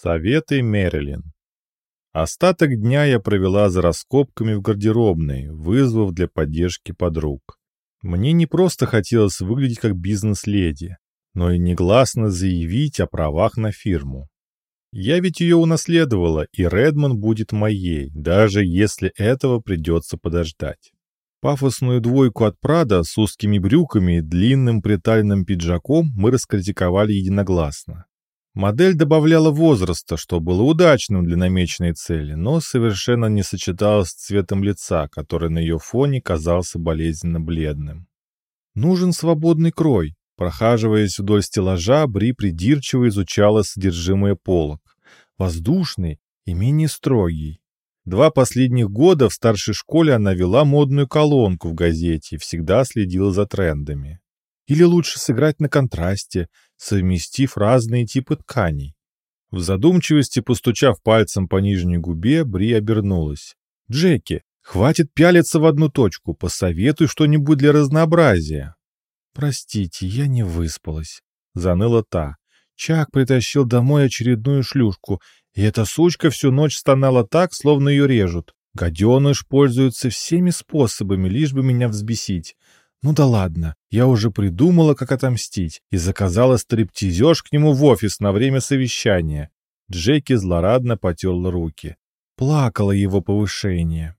Советы Мэрилин. Остаток дня я провела за раскопками в гардеробной, вызвав для поддержки подруг. Мне не просто хотелось выглядеть как бизнес-леди, но и негласно заявить о правах на фирму. Я ведь ее унаследовала, и Редмон будет моей, даже если этого придется подождать. Пафосную двойку от Прада с узкими брюками и длинным приталенным пиджаком мы раскритиковали единогласно. Модель добавляла возраста, что было удачным для намеченной цели, но совершенно не сочеталось с цветом лица, который на ее фоне казался болезненно бледным. Нужен свободный крой. Прохаживаясь вдоль стеллажа, Бри придирчиво изучала содержимое полок. Воздушный и менее строгий. Два последних года в старшей школе она вела модную колонку в газете и всегда следила за трендами. Или лучше сыграть на контрасте, совместив разные типы тканей. В задумчивости, постучав пальцем по нижней губе, Бри обернулась. «Джеки, хватит пялиться в одну точку, посоветуй что-нибудь для разнообразия». «Простите, я не выспалась», — заныла та. Чак притащил домой очередную шлюшку, и эта сучка всю ночь стонала так, словно ее режут. Гаденыш пользуется всеми способами, лишь бы меня взбесить. Ну да ладно, я уже придумала, как отомстить, и заказала стриптизеж к нему в офис на время совещания. Джеки злорадно потерла руки. Плакало его повышение.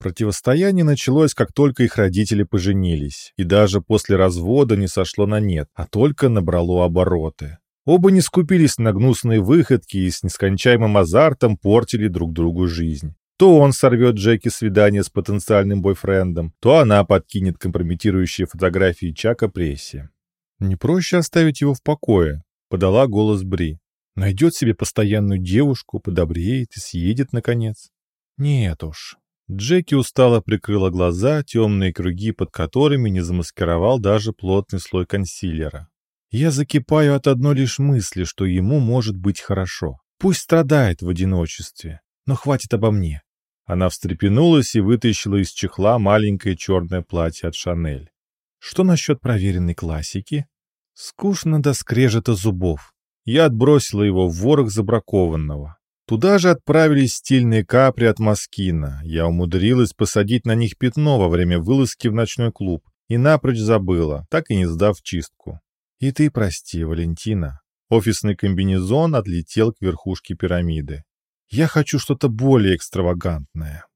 Противостояние началось, как только их родители поженились, и даже после развода не сошло на нет, а только набрало обороты. Оба не скупились на гнусные выходки и с нескончаемым азартом портили друг другу жизнь. То он сорвет Джеки свидание с потенциальным бойфрендом, то она подкинет компрометирующие фотографии Чака прессе. «Не проще оставить его в покое», — подала голос Бри. «Найдет себе постоянную девушку, подобреет и съедет, наконец». «Нет уж». Джеки устало прикрыла глаза, темные круги под которыми не замаскировал даже плотный слой консилера. Я закипаю от одной лишь мысли, что ему может быть хорошо. Пусть страдает в одиночестве, но хватит обо мне. Она встрепенулась и вытащила из чехла маленькое черное платье от Шанель. Что насчет проверенной классики? Скучно до скрежета зубов. Я отбросила его в ворох забракованного. Туда же отправились стильные капри от Маскина. Я умудрилась посадить на них пятно во время вылазки в ночной клуб и напрочь забыла, так и не сдав чистку. И ты прости, Валентина. Офисный комбинезон отлетел к верхушке пирамиды. Я хочу что-то более экстравагантное.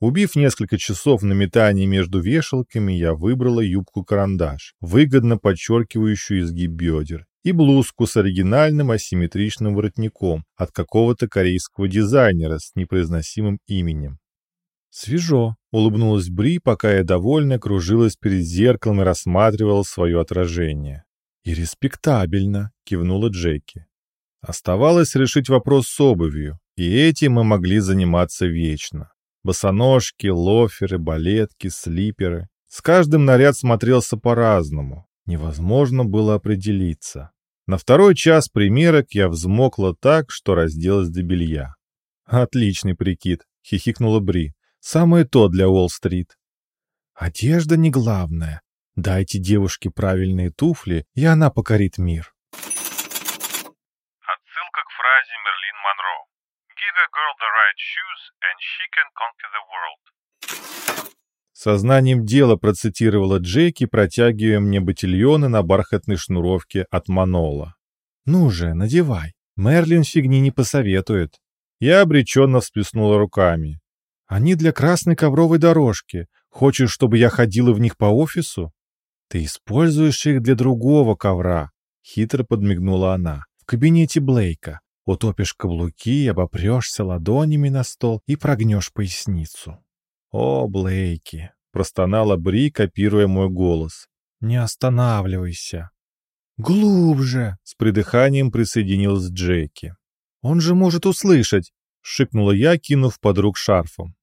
Убив несколько часов на метании между вешалками, я выбрала юбку-карандаш, выгодно подчеркивающую изгиб бедер, и блузку с оригинальным асимметричным воротником от какого-то корейского дизайнера с непроизносимым именем. «Свежо», — улыбнулась Бри, пока я довольно кружилась перед зеркалом и рассматривала свое отражение. «И респектабельно», — кивнула Джеки. Оставалось решить вопрос с обувью, и этим мы могли заниматься вечно. Босоножки, лоферы, балетки, слиперы. С каждым наряд смотрелся по-разному. Невозможно было определиться. На второй час примерок я взмокла так, что разделась до белья. «Отличный прикид», — хихикнула Бри. «Самое то для Уолл-стрит». «Одежда не главное. Дайте девушке правильные туфли, и она покорит мир. Отсылка к фразе Мерлин Монро. Give a girl the right shoes, and she can conquer the world. Сознанием дела процитировала Джеки, протягивая мне ботильоны на бархатной шнуровке от Манола. «Ну же, надевай. Мерлин фигни не посоветует». Я обреченно всплеснула руками. «Они для красной ковровой дорожки. Хочешь, чтобы я ходила в них по офису?» «Ты используешь их для другого ковра», — хитро подмигнула она. «В кабинете Блейка. Утопишь каблуки, обопрешься ладонями на стол и прогнешь поясницу». «О, Блейки!» — простонала Бри, копируя мой голос. «Не останавливайся». «Глубже!» — с придыханием присоединилась Джеки. «Он же может услышать!» — шикнула я, кинув подруг шарфом.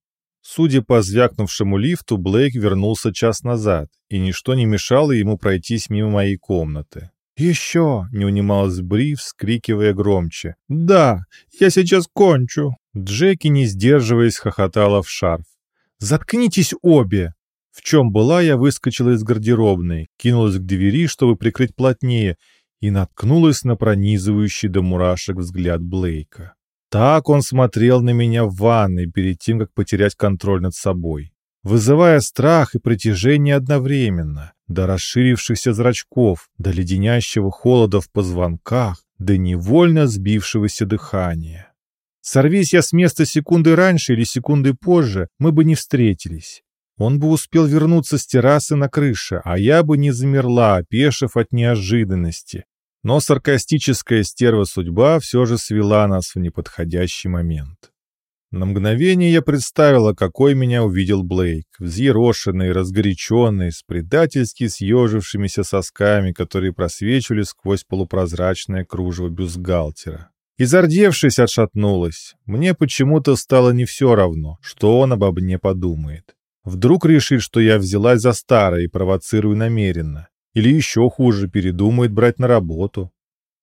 Судя по звякнувшему лифту, Блейк вернулся час назад, и ничто не мешало ему пройтись мимо моей комнаты. «Еще!» — не унималась Бри, вскрикивая громче. «Да, я сейчас кончу!» Джеки, не сдерживаясь, хохотала в шарф. «Заткнитесь обе!» В чем была, я выскочила из гардеробной, кинулась к двери, чтобы прикрыть плотнее, и наткнулась на пронизывающий до мурашек взгляд Блейка. Так он смотрел на меня в ванной перед тем, как потерять контроль над собой, вызывая страх и притяжение одновременно, до расширившихся зрачков, до леденящего холода в позвонках, до невольно сбившегося дыхания. Сорвись я с места секунды раньше или секунды позже, мы бы не встретились. Он бы успел вернуться с террасы на крыше, а я бы не замерла, опешив от неожиданности. Но саркастическая стерва судьба все же свела нас в неподходящий момент. На мгновение я представила, какой меня увидел Блейк, взъерошенный, разгоряченный, с предательски съежившимися сосками, которые просвечивали сквозь полупрозрачное кружево бюстгальтера. И зардевшись, отшатнулась. Мне почему-то стало не все равно, что он обо мне подумает. Вдруг решит, что я взялась за старое и провоцирую намеренно. Или еще хуже, передумает брать на работу.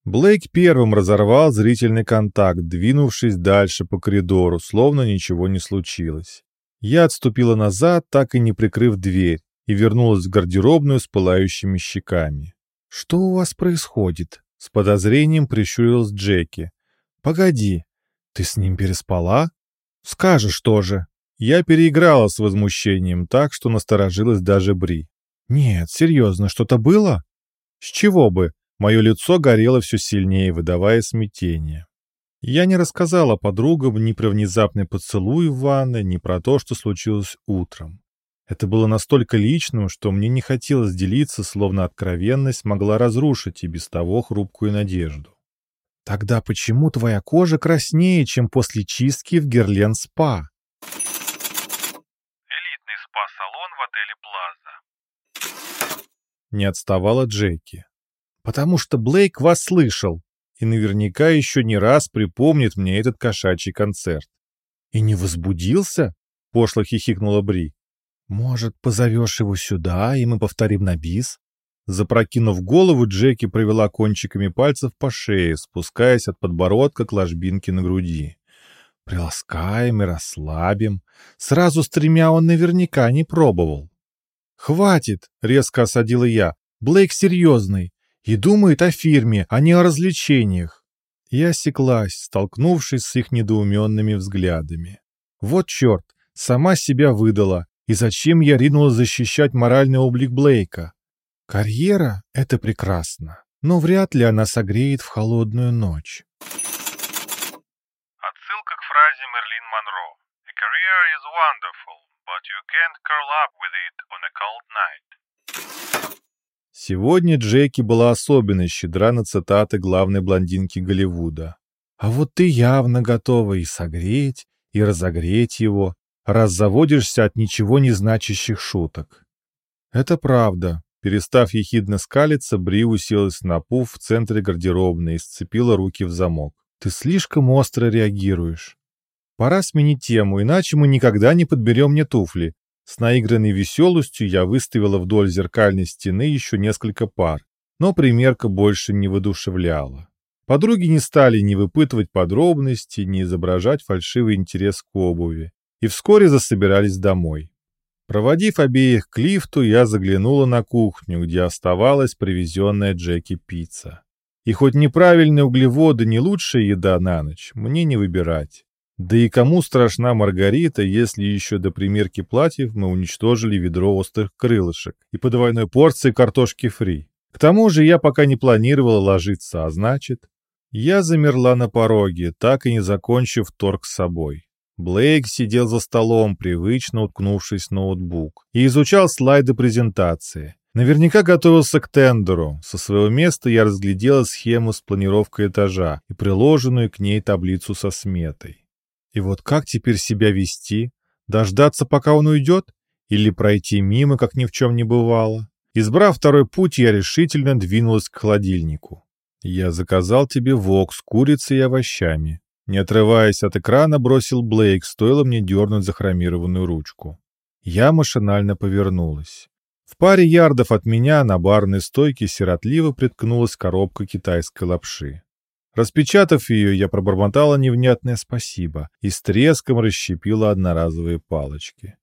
Блейк первым разорвал зрительный контакт, двинувшись дальше по коридору, словно ничего не случилось. Я отступила назад, так и не прикрыв дверь, и вернулась в гардеробную с пылающими щеками. «Что у вас происходит?» — с подозрением прищурилась Джеки. «Погоди, ты с ним переспала?» «Скажешь тоже». Я переиграла с возмущением так, что насторожилась даже Бри. «Нет, серьезно, что-то было?» «С чего бы?» Мое лицо горело все сильнее, выдавая смятение. Я не рассказала подругам ни про внезапный поцелуй в ванной, ни про то, что случилось утром. Это было настолько личным, что мне не хотелось делиться, словно откровенность могла разрушить и без того хрупкую надежду. «Тогда почему твоя кожа краснее, чем после чистки в Герлен-спа?» спа-салон в отеле «Плаза». Не отставала Джеки. «Потому что Блейк вас слышал и наверняка еще не раз припомнит мне этот кошачий концерт». «И не возбудился?» — пошло хихикнула Бри. «Может, позовешь его сюда, и мы повторим на бис?» Запрокинув голову, Джеки провела кончиками пальцев по шее, спускаясь от подбородка к ложбинке на груди. Приласкаем и расслабим. Сразу с тремя он наверняка не пробовал. «Хватит!» — резко осадила я. «Блейк серьезный и думает о фирме, а не о развлечениях». Я осеклась, столкнувшись с их недоуменными взглядами. Вот черт, сама себя выдала. И зачем я ринулась защищать моральный облик Блейка? Карьера — это прекрасно, но вряд ли она согреет в холодную ночь фразе Мерлин Монро. A career is wonderful, but you can't curl up with it on a cold night. Сегодня Джеки была особенно щедра на цитаты главной блондинки Голливуда. «А вот ты явно готова и согреть, и разогреть его, раз заводишься от ничего не значащих шуток». Это правда. Перестав ехидно скалиться, Бри уселась на пуф в центре гардеробной и сцепила руки в замок. «Ты слишком остро реагируешь. Пора сменить тему, иначе мы никогда не подберем мне туфли. С наигранной веселостью я выставила вдоль зеркальной стены еще несколько пар, но примерка больше не воодушевляла. Подруги не стали ни выпытывать подробности, ни изображать фальшивый интерес к обуви, и вскоре засобирались домой. Проводив обеих к лифту, я заглянула на кухню, где оставалась привезенная Джеки пицца. И хоть неправильные углеводы не лучшая еда на ночь, мне не выбирать. Да и кому страшна Маргарита, если еще до примерки платьев мы уничтожили ведро острых крылышек и по двойной порции картошки фри. К тому же я пока не планировала ложиться, а значит... Я замерла на пороге, так и не закончив торг с собой. Блейк сидел за столом, привычно уткнувшись в ноутбук, и изучал слайды презентации. Наверняка готовился к тендеру. Со своего места я разглядела схему с планировкой этажа и приложенную к ней таблицу со сметой. И вот как теперь себя вести? Дождаться, пока он уйдет? Или пройти мимо, как ни в чем не бывало? Избрав второй путь, я решительно двинулась к холодильнику. «Я заказал тебе вок с курицей и овощами». Не отрываясь от экрана, бросил Блейк, стоило мне дернуть захромированную ручку. Я машинально повернулась. В паре ярдов от меня на барной стойке сиротливо приткнулась коробка китайской лапши. Распечатав ее, я пробормотала невнятное спасибо и с треском расщепила одноразовые палочки.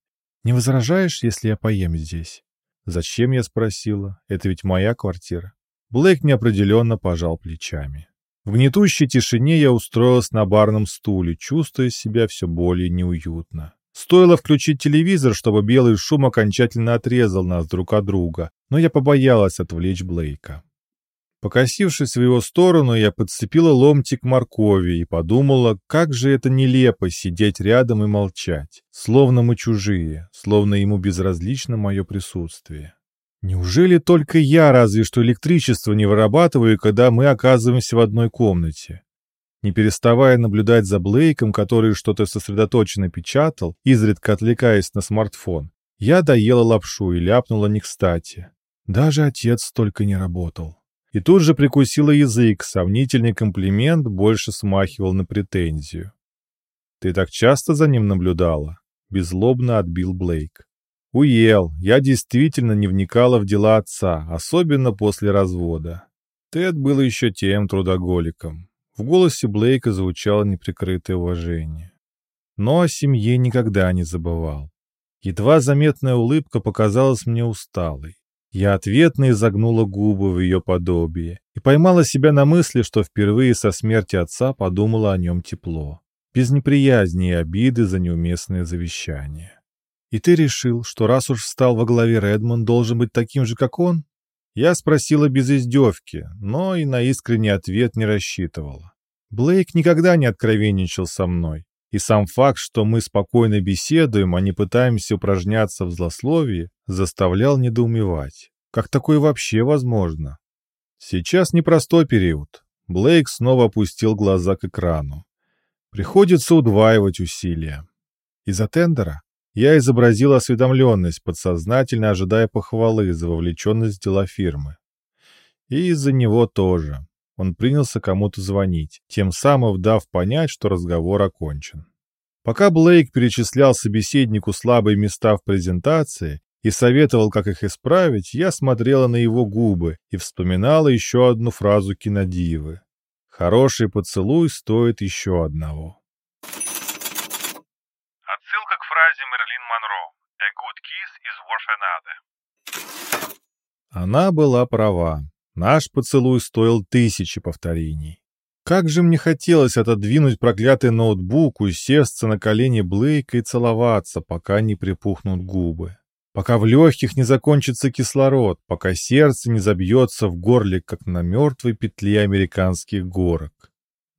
«Не возражаешь, если я поем здесь?» «Зачем?» — я спросила. «Это ведь моя квартира». Блейк неопределенно пожал плечами. В гнетущей тишине я устроился на барном стуле, чувствуя себя все более неуютно. Стоило включить телевизор, чтобы белый шум окончательно отрезал нас друг от друга, но я побоялась отвлечь Блейка. Покосившись в его сторону, я подцепила ломтик моркови и подумала, как же это нелепо сидеть рядом и молчать, словно мы чужие, словно ему безразлично мое присутствие. Неужели только я разве что электричество не вырабатываю, когда мы оказываемся в одной комнате? Не переставая наблюдать за Блейком, который что-то сосредоточенно печатал, изредка отвлекаясь на смартфон, я доела лапшу и ляпнула не кстати. Даже отец столько не работал. И тут же прикусила язык, сомнительный комплимент больше смахивал на претензию. «Ты так часто за ним наблюдала?» — беззлобно отбил Блейк. Уел, я действительно не вникала в дела отца, особенно после развода. Тед был еще тем трудоголиком. В голосе Блейка звучало неприкрытое уважение. Но о семье никогда не забывал. Едва заметная улыбка показалась мне усталой. Я ответно изогнула губы в ее подобие и поймала себя на мысли, что впервые со смерти отца подумала о нем тепло, без неприязни и обиды за неуместное завещание. И ты решил, что раз уж встал во главе Редмонд, должен быть таким же, как он? Я спросила без издевки, но и на искренний ответ не рассчитывала. Блейк никогда не откровенничал со мной, и сам факт, что мы спокойно беседуем, а не пытаемся упражняться в злословии, заставлял недоумевать. Как такое вообще возможно? Сейчас непростой период. Блейк снова опустил глаза к экрану. Приходится удваивать усилия. Из-за тендера? Я изобразил осведомленность, подсознательно ожидая похвалы за вовлеченность в дела фирмы. И из-за него тоже. Он принялся кому-то звонить, тем самым дав понять, что разговор окончен. Пока Блейк перечислял собеседнику слабые места в презентации и советовал, как их исправить, я смотрела на его губы и вспоминала еще одну фразу кинодивы. «Хороший поцелуй стоит еще одного». фразе Мерлин Монро «A good kiss is worth another». Она была права. Наш поцелуй стоил тысячи повторений. Как же мне хотелось отодвинуть проклятый ноутбук, усесться на колени Блейка и целоваться, пока не припухнут губы. Пока в легких не закончится кислород, пока сердце не забьется в горле, как на мертвой петле американских горок.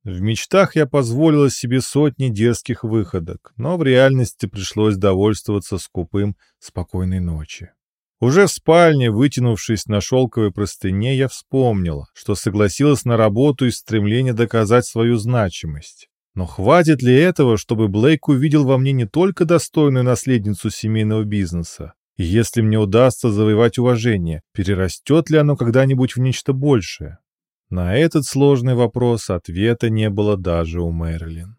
В мечтах я позволила себе сотни дерзких выходок, но в реальности пришлось довольствоваться скупым «спокойной ночи». Уже в спальне, вытянувшись на шелковой простыне, я вспомнила, что согласилась на работу из стремления доказать свою значимость. Но хватит ли этого, чтобы Блейк увидел во мне не только достойную наследницу семейного бизнеса? И если мне удастся завоевать уважение, перерастет ли оно когда-нибудь в нечто большее? На этот сложный вопрос ответа не было даже у Мэрилин.